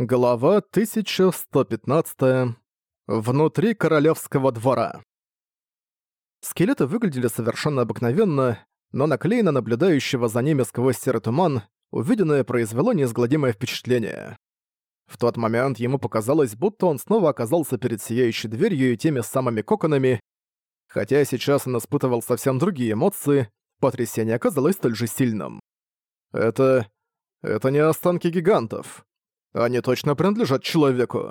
Глава 1115. Внутри королевского двора. Скелеты выглядели совершенно обыкновенно, но наклеено наблюдающего за ними сквозь серый туман, увиденное произвело неизгладимое впечатление. В тот момент ему показалось, будто он снова оказался перед сияющей дверью и теми самыми коконами, хотя сейчас он испытывал совсем другие эмоции, потрясение оказалось столь же сильным. Это... это не останки гигантов. Они точно принадлежат человеку.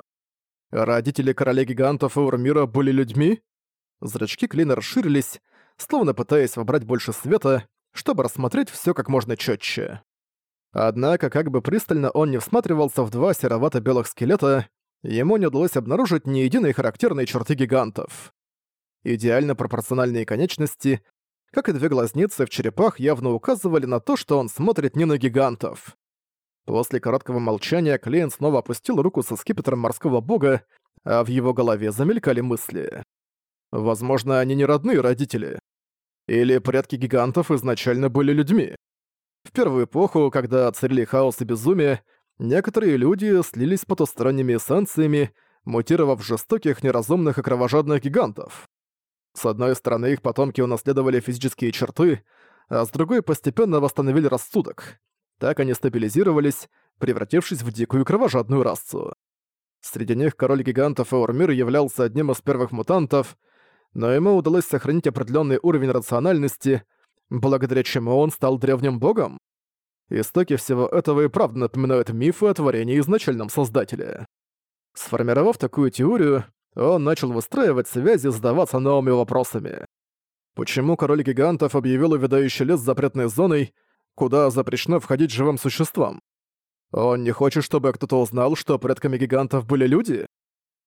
Родители короля гигантов и Урмира были людьми? Зрачки Клина расширились, словно пытаясь вобрать больше света, чтобы рассмотреть все как можно четче. Однако, как бы пристально он не всматривался в два серовато-белых скелета, ему не удалось обнаружить ни единой характерной черты гигантов. Идеально пропорциональные конечности, как и две глазницы в черепах, явно указывали на то, что он смотрит не на гигантов. После короткого молчания Клейн снова опустил руку со скипетром морского бога, а в его голове замелькали мысли. Возможно, они не родные родители. Или предки гигантов изначально были людьми. В первую эпоху, когда царили хаос и безумие, некоторые люди слились с потусторонними эссенциями, мутировав жестоких, неразумных и кровожадных гигантов. С одной стороны, их потомки унаследовали физические черты, а с другой постепенно восстановили рассудок. Так они стабилизировались, превратившись в дикую кровожадную расу. Среди них король гигантов Эурмир являлся одним из первых мутантов, но ему удалось сохранить определенный уровень рациональности, благодаря чему он стал древним богом. Истоки всего этого и правда напоминают мифы о творении изначальном Создателе. Сформировав такую теорию, он начал выстраивать связи, и задаваться новыми вопросами. Почему король гигантов объявил увядающий лес запретной зоной, куда запрещено входить живым существам. Он не хочет, чтобы кто-то узнал, что предками гигантов были люди?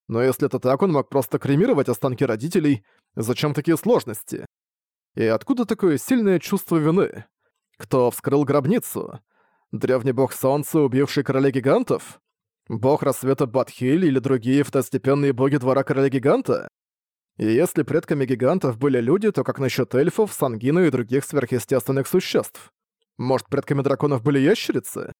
Но если это так, он мог просто кремировать останки родителей. Зачем такие сложности? И откуда такое сильное чувство вины? Кто вскрыл гробницу? Древний бог солнца, убивший короля гигантов? Бог рассвета Батхиль или другие второстепенные боги двора короля гиганта? И если предками гигантов были люди, то как насчет эльфов, сангина и других сверхъестественных существ? Может, предками драконов были ящерицы?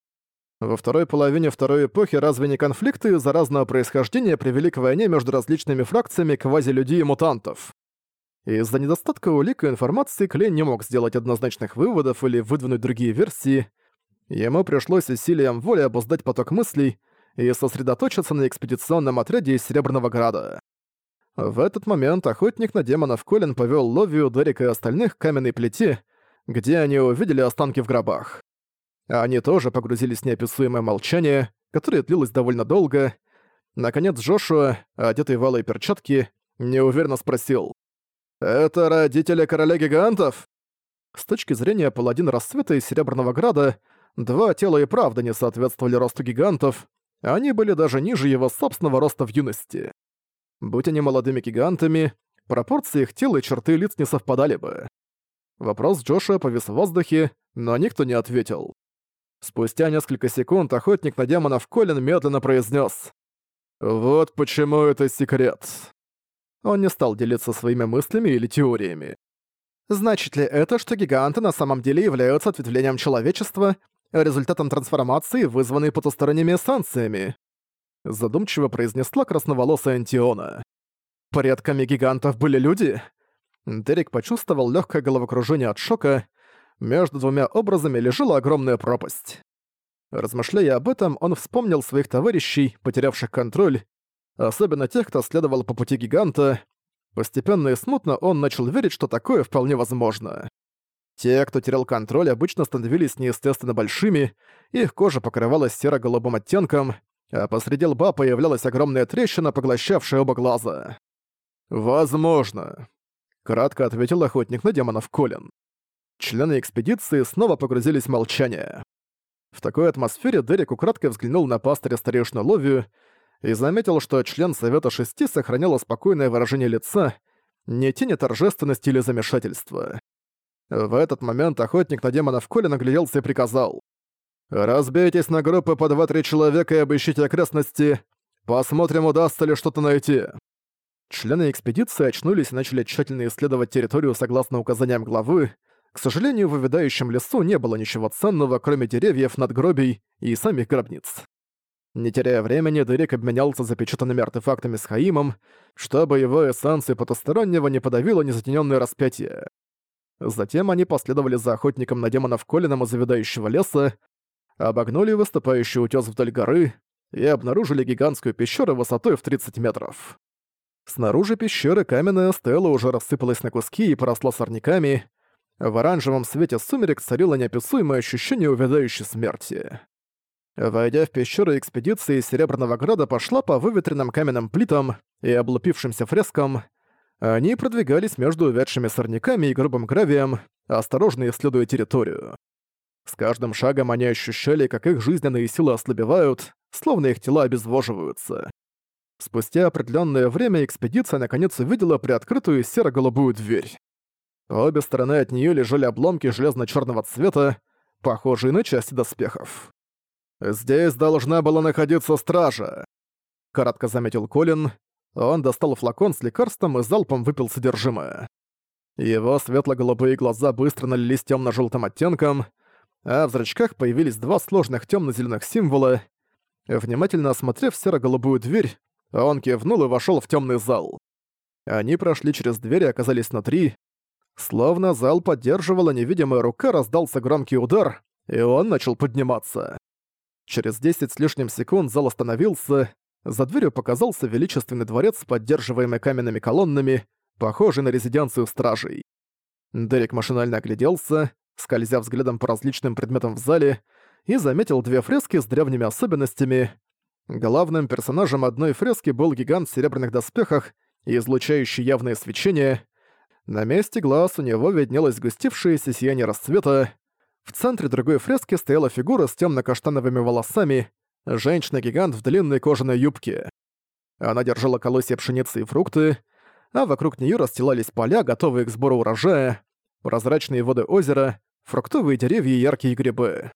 Во второй половине Второй Эпохи разве не конфликты из-за разного происхождения привели к войне между различными фракциями квазилюдей и мутантов? Из-за недостатка улик и информации Клейн не мог сделать однозначных выводов или выдвинуть другие версии. Ему пришлось усилием воли обуздать поток мыслей и сосредоточиться на экспедиционном отряде из Серебряного Града. В этот момент охотник на демонов Колин повёл Ловию, Дерека и остальных к каменной плите, где они увидели останки в гробах. Они тоже погрузились в неописуемое молчание, которое длилось довольно долго. Наконец Джошуа, одетый в алые перчатки, неуверенно спросил. «Это родители короля гигантов?» С точки зрения паладина расцвета и Серебряного Града, два тела и правда не соответствовали росту гигантов, они были даже ниже его собственного роста в юности. Будь они молодыми гигантами, пропорции их тела и черты лиц не совпадали бы. Вопрос Джоша повис в воздухе, но никто не ответил. Спустя несколько секунд охотник на демонов Колин медленно произнес: «Вот почему это секрет». Он не стал делиться своими мыслями или теориями. Значит ли это, что гиганты на самом деле являются ответвлением человечества, результатом трансформации, вызванной потусторонними эссенциями? Задумчиво произнесла красноволосая Антиона. Предками гигантов были люди? Дерек почувствовал легкое головокружение от шока. Между двумя образами лежала огромная пропасть. Размышляя об этом, он вспомнил своих товарищей, потерявших контроль, особенно тех, кто следовал по пути гиганта. Постепенно и смутно он начал верить, что такое вполне возможно. Те, кто терял контроль, обычно становились неестественно большими, их кожа покрывалась серо-голубым оттенком, а посреди лба появлялась огромная трещина, поглощавшая оба глаза. «Возможно», кратко ответил охотник на демонов Колин. Члены экспедиции снова погрузились в молчание. В такой атмосфере Дерек украдкой взглянул на пастыря старейшину Ловию и заметил, что член Совета Шести сохранял спокойное выражение лица, не тени торжественности или замешательства. В этот момент охотник на демонов Колин огляделся и приказал. «Разбейтесь на группы по 2-3 человека и обыщите окрестности. Посмотрим, удастся ли что-то найти». Члены экспедиции очнулись и начали тщательно исследовать территорию согласно указаниям главы. К сожалению, в увядающем лесу не было ничего ценного, кроме деревьев, надгробий и самих гробниц. Не теряя времени, Дерек обменялся запечатанными артефактами с Хаимом, чтобы его эссенции потустороннего не подавило незатенённое распятие. Затем они последовали за охотником на демонов Колином из заведающего леса, обогнули выступающий утёс вдоль горы и обнаружили гигантскую пещеру высотой в 30 метров. Снаружи пещеры каменная стела уже рассыпалась на куски и поросла сорняками. В оранжевом свете сумерек царило неописуемое ощущение увядающей смерти. Войдя в пещеру экспедиции Серебряного Града пошла по выветренным каменным плитам и облупившимся фрескам. Они продвигались между увядшими сорняками и грубым гравием, осторожно исследуя территорию. С каждым шагом они ощущали, как их жизненные силы ослабевают, словно их тела обезвоживаются. Спустя определенное время экспедиция наконец увидела приоткрытую серо-голубую дверь. По обе стороны от нее лежали обломки железно-черного цвета, похожие на части доспехов. «Здесь должна была находиться стража», — коротко заметил Колин. Он достал флакон с лекарством и залпом выпил содержимое. Его светло-голубые глаза быстро налились темно-желтым оттенком, а в зрачках появились два сложных темно-зеленых символа. Внимательно осмотрев серо-голубую дверь, он кивнул и вошёл в тёмный зал. Они прошли через дверь и оказались внутри. Словно зал поддерживала невидимая рука, раздался громкий удар, и он начал подниматься. Через 10 с лишним секунд зал остановился, за дверью показался величественный дворец, поддерживаемый каменными колоннами, похожий на резиденцию стражей. Дерек машинально огляделся, скользя взглядом по различным предметам в зале, и заметил две фрески с древними особенностями, Главным персонажем одной фрески был гигант в серебряных доспехах, излучающий явное свечение. На месте глаз у него виднелось густившееся сияние расцвета. В центре другой фрески стояла фигура с темно-каштановыми волосами, женщина-гигант в длинной кожаной юбке. Она держала колосья пшеницы и фрукты, а вокруг нее расстилались поля, готовые к сбору урожая, прозрачные воды озера, фруктовые деревья и яркие грибы.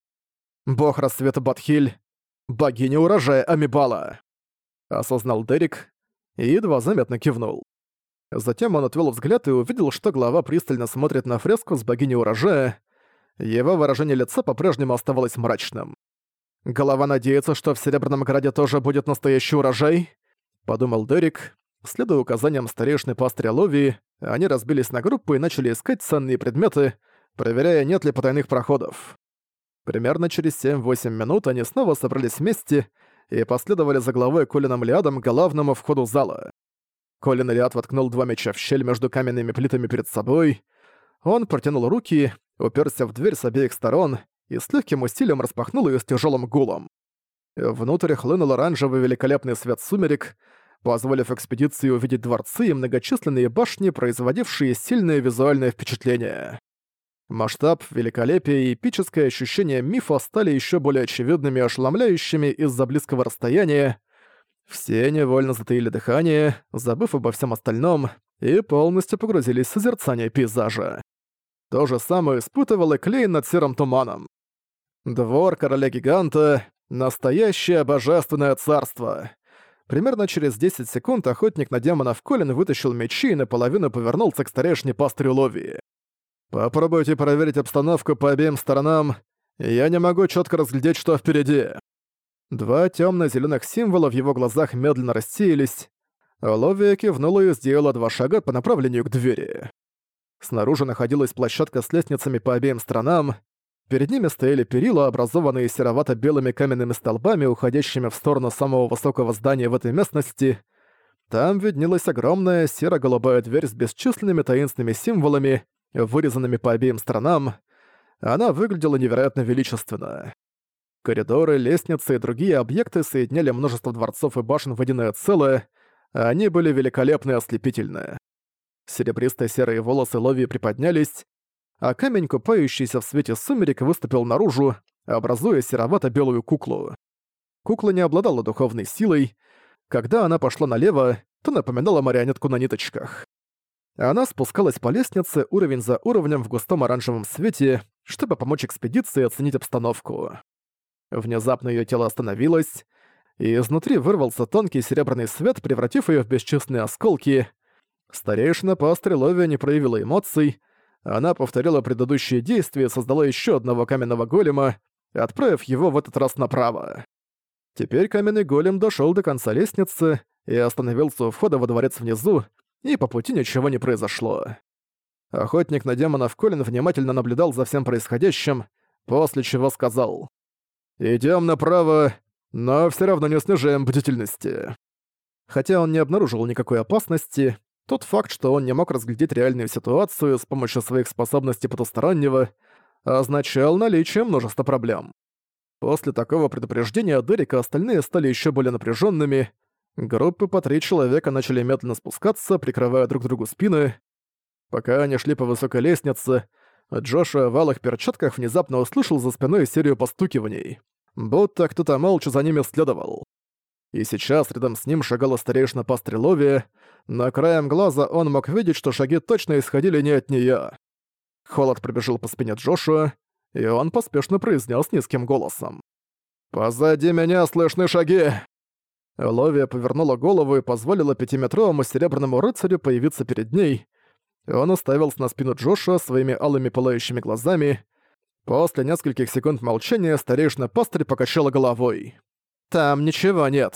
Бог расцвета Батхиль богиня урожая Амибала!» Осознал Дерек и едва заметно кивнул. Затем он отвел взгляд и увидел, что глава пристально смотрит на фреску с богиней урожая. Его выражение лица по-прежнему оставалось мрачным. «Голова надеется, что в Серебряном Граде тоже будет настоящий урожай?» — подумал Дерек. Следуя указаниям старейшины пастыря Ловии, они разбились на группы и начали искать ценные предметы, проверяя, нет ли потайных проходов. Примерно через 7-8 минут они снова собрались вместе и последовали за главой Колином Лиадом к главному входу зала. Колин Лиад воткнул два меча в щель между каменными плитами перед собой. Он протянул руки, уперся в дверь с обеих сторон и с легким усилием распахнул ее с тяжелым гулом. Внутрь хлынул оранжевый великолепный свет сумерек, позволив экспедиции увидеть дворцы и многочисленные башни, производившие сильное визуальное впечатление. Масштаб, великолепие и эпическое ощущение мифа стали еще более очевидными и ошеломляющими из-за близкого расстояния. Все невольно затаили дыхание, забыв обо всем остальном, и полностью погрузились в созерцание пейзажа. То же самое испытывал и Клейн над серым туманом. Двор короля-гиганта — настоящее божественное царство. Примерно через 10 секунд охотник на демонов Колин вытащил мечи и наполовину повернулся к старешне пастырю Ловии. Попробуйте проверить обстановку по обеим сторонам. Я не могу четко разглядеть, что впереди. Два темно зеленых символа в его глазах медленно рассеялись. Ловия кивнула и сделала два шага по направлению к двери. Снаружи находилась площадка с лестницами по обеим сторонам. Перед ними стояли перила, образованные серовато-белыми каменными столбами, уходящими в сторону самого высокого здания в этой местности. Там виднелась огромная серо-голубая дверь с бесчисленными таинственными символами, вырезанными по обеим сторонам, она выглядела невероятно величественно. Коридоры, лестницы и другие объекты соединяли множество дворцов и башен в единое целое, а они были великолепны и ослепительны. Серебристо-серые волосы Лови приподнялись, а камень, купающийся в свете сумерек, выступил наружу, образуя серовато-белую куклу. Кукла не обладала духовной силой. Когда она пошла налево, то напоминала марионетку на ниточках. А она спускалась по лестнице уровень за уровнем в густом оранжевом свете, чтобы помочь экспедиции оценить обстановку. Внезапно ее тело остановилось, и изнутри вырвался тонкий серебряный свет, превратив ее в бесчисленные осколки. Старейшина по остреловию не проявила эмоций, она повторила предыдущие действия и создала еще одного каменного голема, отправив его в этот раз направо. Теперь каменный голем дошел до конца лестницы и остановился у входа во дворец внизу, и по пути ничего не произошло. Охотник на демонов Колин внимательно наблюдал за всем происходящим, после чего сказал. «Идём направо, но всё равно не снижаем бдительности». Хотя он не обнаружил никакой опасности, тот факт, что он не мог разглядеть реальную ситуацию с помощью своих способностей потустороннего, означал наличие множества проблем. После такого предупреждения Дерека остальные стали ещё более напряжёнными, Группы по три человека начали медленно спускаться, прикрывая друг другу спины. Пока они шли по высокой лестнице, Джошуа в алых перчатках внезапно услышал за спиной серию постукиваний. Будто кто-то молча за ними следовал. И сейчас рядом с ним шагала старейшина по стрелове, но краем глаза он мог видеть, что шаги точно исходили не от неё. Холод пробежал по спине Джошуа, и он поспешно произнес низким голосом. «Позади меня слышны шаги!» Ловия повернула голову и позволила пятиметровому серебряному рыцарю появиться перед ней. Он уставился на спину Джошуа своими алыми пылающими глазами. После нескольких секунд молчания старейшина пастырь покачала головой. «Там ничего нет»,